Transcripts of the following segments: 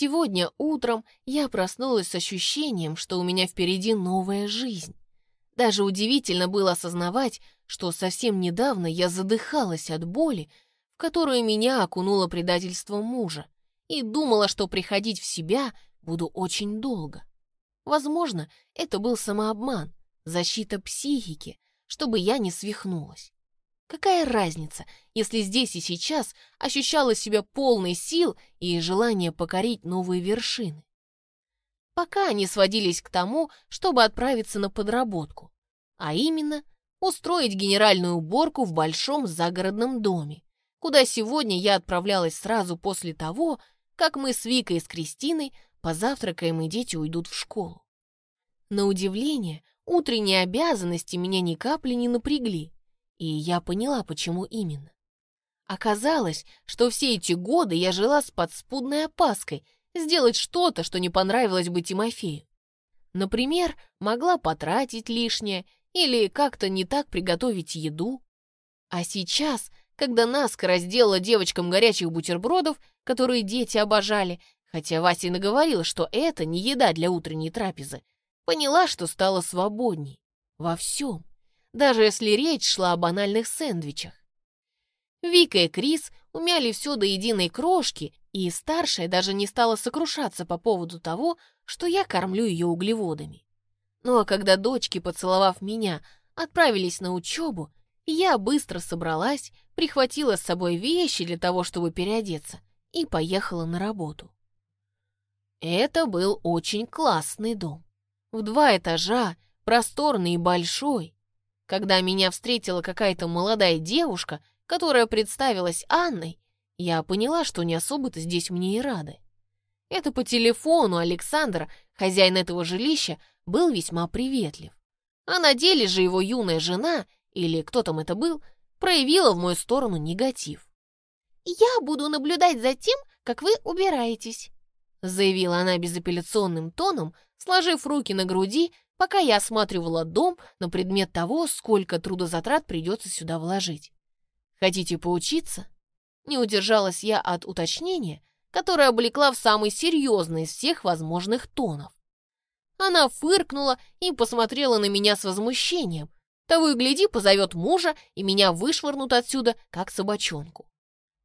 Сегодня утром я проснулась с ощущением, что у меня впереди новая жизнь. Даже удивительно было осознавать, что совсем недавно я задыхалась от боли, в которую меня окунуло предательство мужа, и думала, что приходить в себя буду очень долго. Возможно, это был самообман, защита психики, чтобы я не свихнулась. Какая разница, если здесь и сейчас ощущала себя полной сил и желание покорить новые вершины? Пока они сводились к тому, чтобы отправиться на подработку, а именно устроить генеральную уборку в большом загородном доме, куда сегодня я отправлялась сразу после того, как мы с Викой и с Кристиной позавтракаем и дети уйдут в школу. На удивление, утренние обязанности меня ни капли не напрягли, и я поняла, почему именно. Оказалось, что все эти годы я жила с подспудной опаской сделать что-то, что не понравилось бы Тимофею. Например, могла потратить лишнее или как-то не так приготовить еду. А сейчас, когда наскоро сделала девочкам горячих бутербродов, которые дети обожали, хотя Вася и наговорила, что это не еда для утренней трапезы, поняла, что стала свободней. Во всем даже если речь шла о банальных сэндвичах. Вика и Крис умяли все до единой крошки, и старшая даже не стала сокрушаться по поводу того, что я кормлю ее углеводами. Ну а когда дочки, поцеловав меня, отправились на учебу, я быстро собралась, прихватила с собой вещи для того, чтобы переодеться, и поехала на работу. Это был очень классный дом. В два этажа, просторный и большой, когда меня встретила какая-то молодая девушка, которая представилась Анной, я поняла, что не особо-то здесь мне и рады. Это по телефону Александр, хозяин этого жилища, был весьма приветлив. А на деле же его юная жена, или кто там это был, проявила в мою сторону негатив. «Я буду наблюдать за тем, как вы убираетесь», заявила она безапелляционным тоном, сложив руки на груди пока я осматривала дом на предмет того, сколько трудозатрат придется сюда вложить. Хотите поучиться? Не удержалась я от уточнения, которое облекла в самый серьезный из всех возможных тонов. Она фыркнула и посмотрела на меня с возмущением. Того и гляди, позовет мужа, и меня вышвырнут отсюда, как собачонку.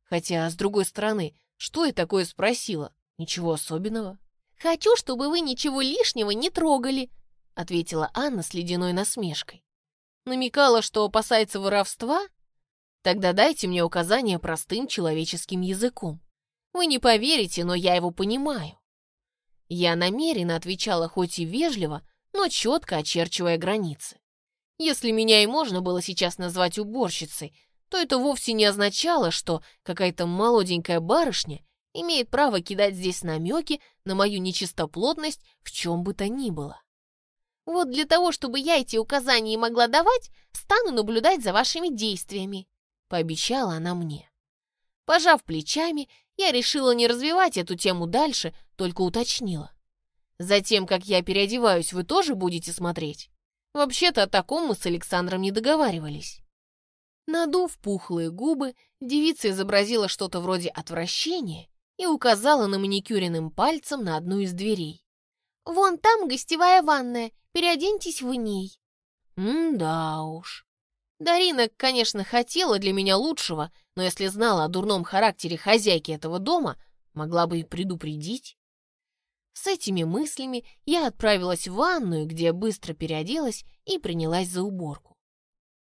Хотя, с другой стороны, что я такое спросила? Ничего особенного. «Хочу, чтобы вы ничего лишнего не трогали», ответила Анна с ледяной насмешкой. Намекала, что опасается воровства? Тогда дайте мне указание простым человеческим языком. Вы не поверите, но я его понимаю. Я намеренно отвечала хоть и вежливо, но четко очерчивая границы. Если меня и можно было сейчас назвать уборщицей, то это вовсе не означало, что какая-то молоденькая барышня имеет право кидать здесь намеки на мою нечистоплотность в чем бы то ни было. Вот для того, чтобы я эти указания могла давать, стану наблюдать за вашими действиями», — пообещала она мне. Пожав плечами, я решила не развивать эту тему дальше, только уточнила. «Затем, как я переодеваюсь, вы тоже будете смотреть? Вообще-то о таком мы с Александром не договаривались». Надув пухлые губы, девица изобразила что-то вроде отвращения и указала на маникюренным пальцем на одну из дверей. «Вон там гостевая ванная, Переоденьтесь в ней». «М-да уж». Дарина, конечно, хотела для меня лучшего, но если знала о дурном характере хозяйки этого дома, могла бы и предупредить. С этими мыслями я отправилась в ванную, где быстро переоделась и принялась за уборку.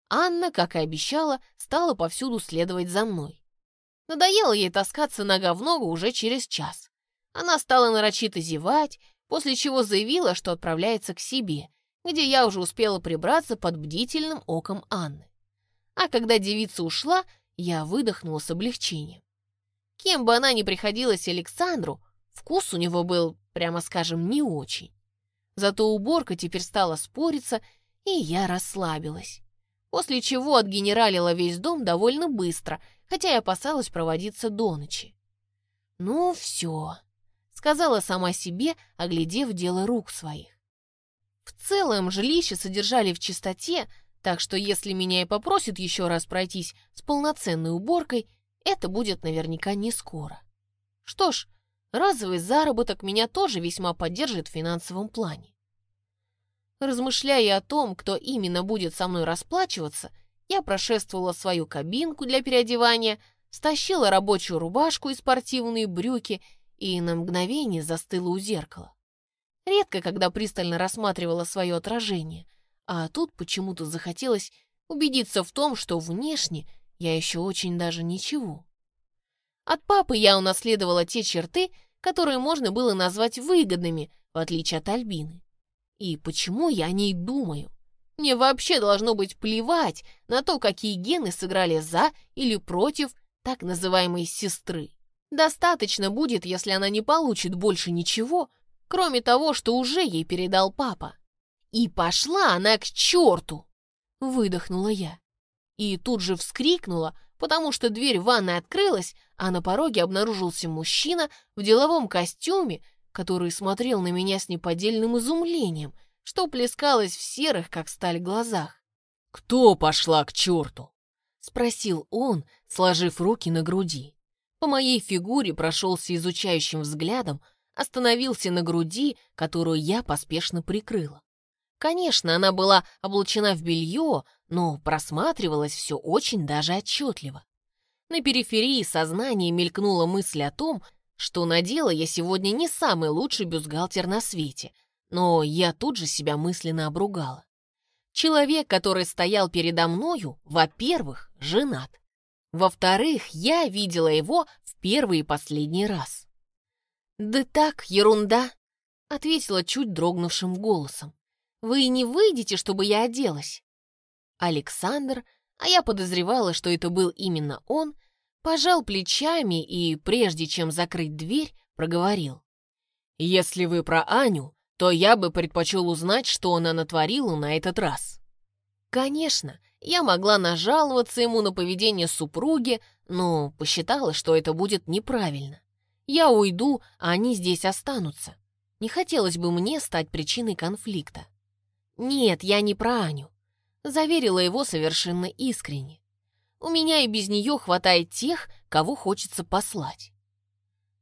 Анна, как и обещала, стала повсюду следовать за мной. Надоело ей таскаться нога в ногу уже через час. Она стала нарочито зевать, после чего заявила, что отправляется к себе, где я уже успела прибраться под бдительным оком Анны. А когда девица ушла, я выдохнула с облегчением. Кем бы она ни приходилась Александру, вкус у него был, прямо скажем, не очень. Зато уборка теперь стала спориться, и я расслабилась. После чего отгенералила весь дом довольно быстро, хотя и опасалась проводиться до ночи. Ну все, сказала сама себе, оглядев дело рук своих. В целом жилище содержали в чистоте, так что если меня и попросят еще раз пройтись с полноценной уборкой, это будет наверняка не скоро. Что ж, Разовый заработок меня тоже весьма поддержит в финансовом плане. Размышляя о том, кто именно будет со мной расплачиваться, я прошествовала свою кабинку для переодевания, стащила рабочую рубашку и спортивные брюки и на мгновение застыла у зеркала. Редко, когда пристально рассматривала свое отражение, а тут почему-то захотелось убедиться в том, что внешне я еще очень даже ничего. От папы я унаследовала те черты, которые можно было назвать выгодными, в отличие от Альбины. И почему я о ней думаю? Мне вообще должно быть плевать на то, какие гены сыграли за или против так называемой сестры. Достаточно будет, если она не получит больше ничего, кроме того, что уже ей передал папа. И пошла она к черту! Выдохнула я. И тут же вскрикнула, потому что дверь ванной открылась, а на пороге обнаружился мужчина в деловом костюме, который смотрел на меня с неподдельным изумлением, что плескалось в серых, как сталь, глазах. «Кто пошла к черту?» — спросил он, сложив руки на груди. По моей фигуре прошелся изучающим взглядом, остановился на груди, которую я поспешно прикрыла. Конечно, она была облачена в белье, но просматривалось все очень даже отчетливо. На периферии сознания мелькнула мысль о том, что надела я сегодня не самый лучший бюстгальтер на свете, но я тут же себя мысленно обругала. Человек, который стоял передо мною, во-первых, женат. Во-вторых, я видела его в первый и последний раз. «Да так, ерунда», — ответила чуть дрогнувшим голосом. Вы не выйдете, чтобы я оделась?» Александр, а я подозревала, что это был именно он, пожал плечами и, прежде чем закрыть дверь, проговорил. «Если вы про Аню, то я бы предпочел узнать, что она натворила на этот раз». Конечно, я могла нажаловаться ему на поведение супруги, но посчитала, что это будет неправильно. Я уйду, а они здесь останутся. Не хотелось бы мне стать причиной конфликта. «Нет, я не про Аню», — заверила его совершенно искренне. «У меня и без нее хватает тех, кого хочется послать».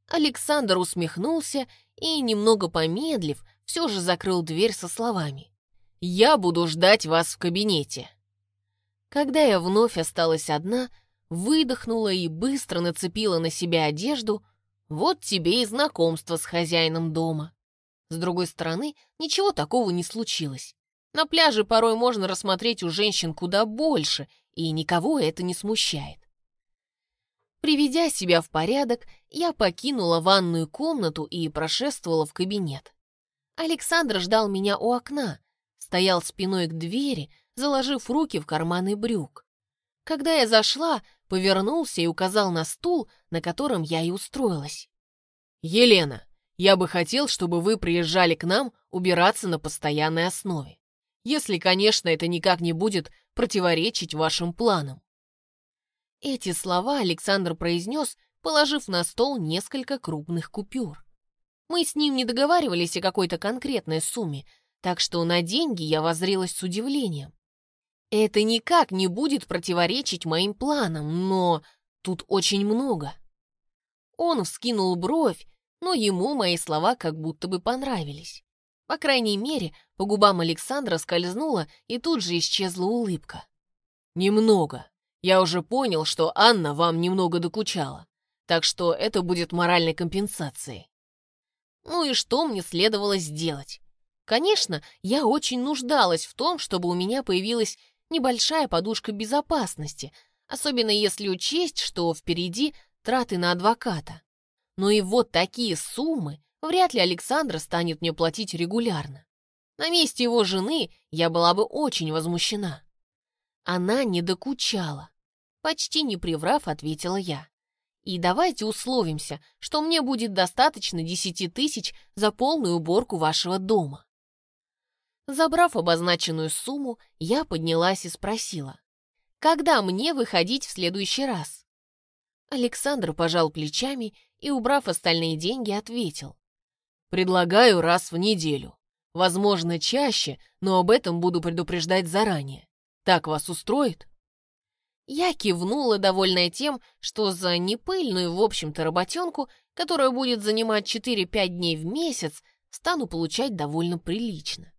Александр усмехнулся и, немного помедлив, все же закрыл дверь со словами. «Я буду ждать вас в кабинете». Когда я вновь осталась одна, выдохнула и быстро нацепила на себя одежду, вот тебе и знакомство с хозяином дома. С другой стороны, ничего такого не случилось. На пляже порой можно рассмотреть у женщин куда больше, и никого это не смущает. Приведя себя в порядок, я покинула ванную комнату и прошествовала в кабинет. Александр ждал меня у окна, стоял спиной к двери, заложив руки в карманы брюк. Когда я зашла, повернулся и указал на стул, на котором я и устроилась. «Елена, я бы хотел, чтобы вы приезжали к нам убираться на постоянной основе если, конечно, это никак не будет противоречить вашим планам. Эти слова Александр произнес, положив на стол несколько крупных купюр. Мы с ним не договаривались о какой-то конкретной сумме, так что на деньги я воззрелась с удивлением. Это никак не будет противоречить моим планам, но тут очень много. Он вскинул бровь, но ему мои слова как будто бы понравились. По крайней мере, по губам Александра скользнула и тут же исчезла улыбка. «Немного. Я уже понял, что Анна вам немного докучала, так что это будет моральной компенсацией». Ну и что мне следовало сделать? Конечно, я очень нуждалась в том, чтобы у меня появилась небольшая подушка безопасности, особенно если учесть, что впереди траты на адвоката. Но и вот такие суммы Вряд ли Александр станет мне платить регулярно. На месте его жены я была бы очень возмущена. Она не докучала. Почти не приврав, ответила я. И давайте условимся, что мне будет достаточно десяти тысяч за полную уборку вашего дома. Забрав обозначенную сумму, я поднялась и спросила, когда мне выходить в следующий раз? Александр пожал плечами и, убрав остальные деньги, ответил. Предлагаю раз в неделю. Возможно, чаще, но об этом буду предупреждать заранее. Так вас устроит?» Я кивнула, довольная тем, что за непыльную, в общем-то, работенку которая будет занимать 4-5 дней в месяц, стану получать довольно прилично.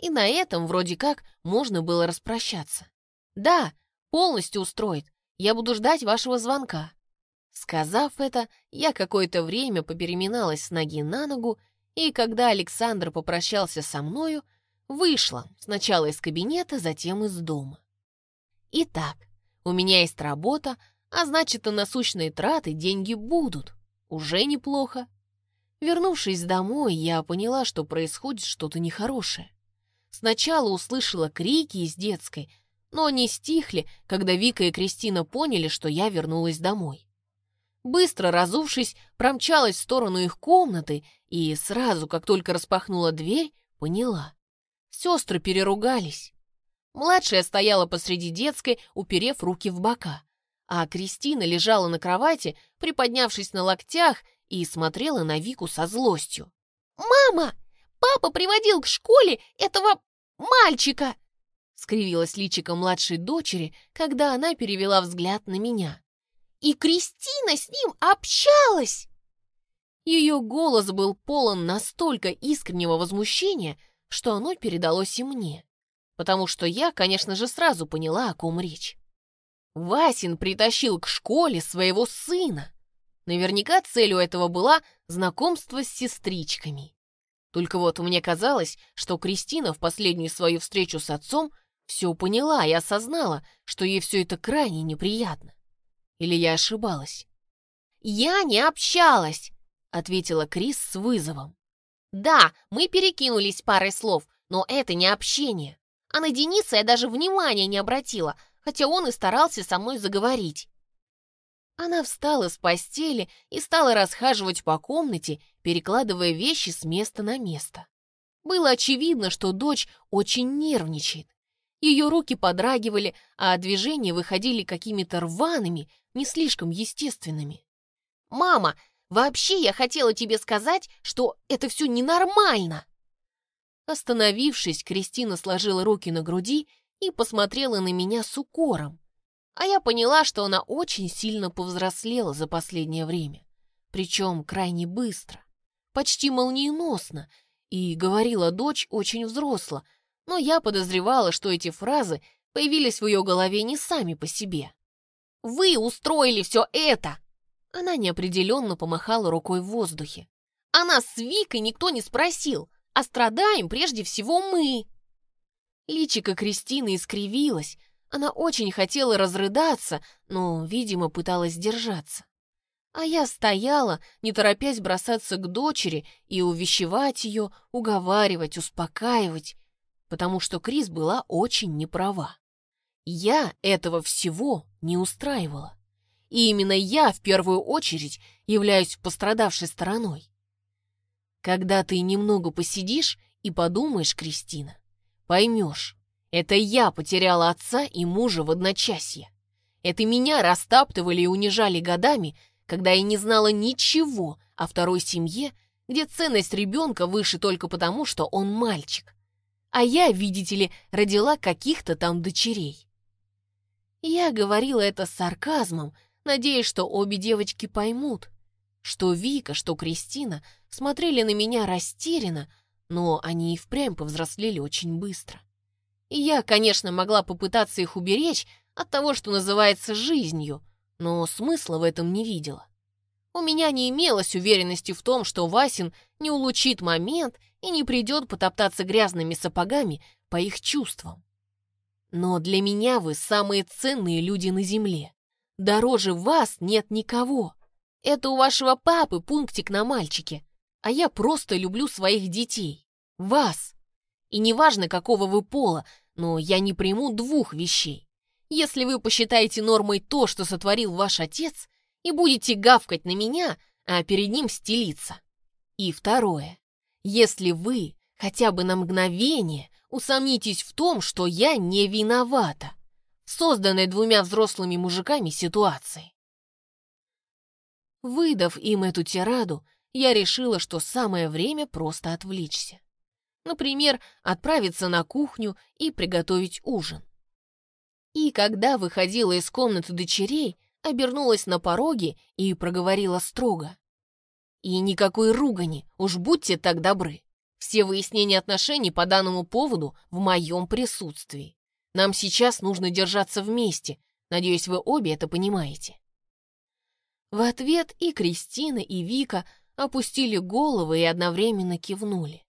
И на этом вроде как можно было распрощаться. Да, полностью устроит. Я буду ждать вашего звонка. Сказав это, я какое-то время попереминалась с ноги на ногу, и когда Александр попрощался со мною, вышла сначала из кабинета, затем из дома. Итак, у меня есть работа, а значит, и насущные траты деньги будут. Уже неплохо. Вернувшись домой, я поняла, что происходит что-то нехорошее. Сначала услышала крики из детской, но они стихли, когда Вика и Кристина поняли, что я вернулась домой. Быстро разувшись, промчалась в сторону их комнаты и сразу, как только распахнула дверь, поняла. Сестры переругались. Младшая стояла посреди детской, уперев руки в бока, а Кристина лежала на кровати, приподнявшись на локтях и смотрела на Вику со злостью. «Мама! Папа приводил к школе этого мальчика!» скривилась личико младшей дочери, когда она перевела взгляд на меня. «И Кристина с ним общалась!» Ее голос был полон настолько искреннего возмущения, что оно передалось и мне, потому что я, конечно же, сразу поняла, о ком речь. Васин притащил к школе своего сына. Наверняка целью этого была знакомство с сестричками. Только вот мне казалось, что Кристина в последнюю свою встречу с отцом все поняла и осознала, что ей все это крайне неприятно. Или я ошибалась? «Я не общалась», — ответила Крис с вызовом. «Да, мы перекинулись парой слов, но это не общение. А на Дениса я даже внимания не обратила, хотя он и старался со мной заговорить. Она встала с постели и стала расхаживать по комнате, перекладывая вещи с места на место. Было очевидно, что дочь очень нервничает. Ее руки подрагивали, а движения выходили какими-то рваными, не слишком естественными. «Мама, вообще я хотела тебе сказать, что это все ненормально!» Остановившись, Кристина сложила руки на груди и посмотрела на меня с укором. А я поняла, что она очень сильно повзрослела за последнее время. Причем крайне быстро, почти молниеносно, и говорила дочь очень взросло, но я подозревала, что эти фразы появились в ее голове не сами по себе. «Вы устроили все это!» Она неопределенно помахала рукой в воздухе. «А нас с Викой никто не спросил, а страдаем прежде всего мы!» Личико Кристины искривилось, она очень хотела разрыдаться, но, видимо, пыталась держаться. А я стояла, не торопясь бросаться к дочери и увещевать ее, уговаривать, успокаивать, потому что Крис была очень неправа. Я этого всего не устраивала. И именно я в первую очередь являюсь пострадавшей стороной. Когда ты немного посидишь и подумаешь, Кристина, поймешь, это я потеряла отца и мужа в одночасье. Это меня растаптывали и унижали годами, когда я не знала ничего о второй семье, где ценность ребенка выше только потому, что он мальчик. А я, видите ли, родила каких-то там дочерей. Я говорила это с сарказмом, надеясь, что обе девочки поймут, что Вика, что Кристина смотрели на меня растерянно, но они и впрямь повзрослели очень быстро. И я, конечно, могла попытаться их уберечь от того, что называется жизнью, но смысла в этом не видела. У меня не имелось уверенности в том, что Васин не улучит момент и не придет потоптаться грязными сапогами по их чувствам. Но для меня вы самые ценные люди на земле. Дороже вас нет никого. Это у вашего папы пунктик на мальчике, а я просто люблю своих детей. Вас. И неважно, какого вы пола, но я не приму двух вещей. Если вы посчитаете нормой то, что сотворил ваш отец, и будете гавкать на меня, а перед ним стелиться. И второе. Если вы хотя бы на мгновение усомнитесь в том, что я не виновата, созданной двумя взрослыми мужиками ситуации. Выдав им эту тираду, я решила, что самое время просто отвлечься. Например, отправиться на кухню и приготовить ужин. И когда выходила из комнаты дочерей, обернулась на пороге и проговорила строго. И никакой ругани, уж будьте так добры. Все выяснения отношений по данному поводу в моем присутствии. Нам сейчас нужно держаться вместе. Надеюсь, вы обе это понимаете. В ответ и Кристина, и Вика опустили головы и одновременно кивнули.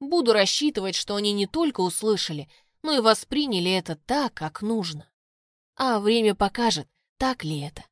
Буду рассчитывать, что они не только услышали, но и восприняли это так, как нужно. А время покажет, так ли это.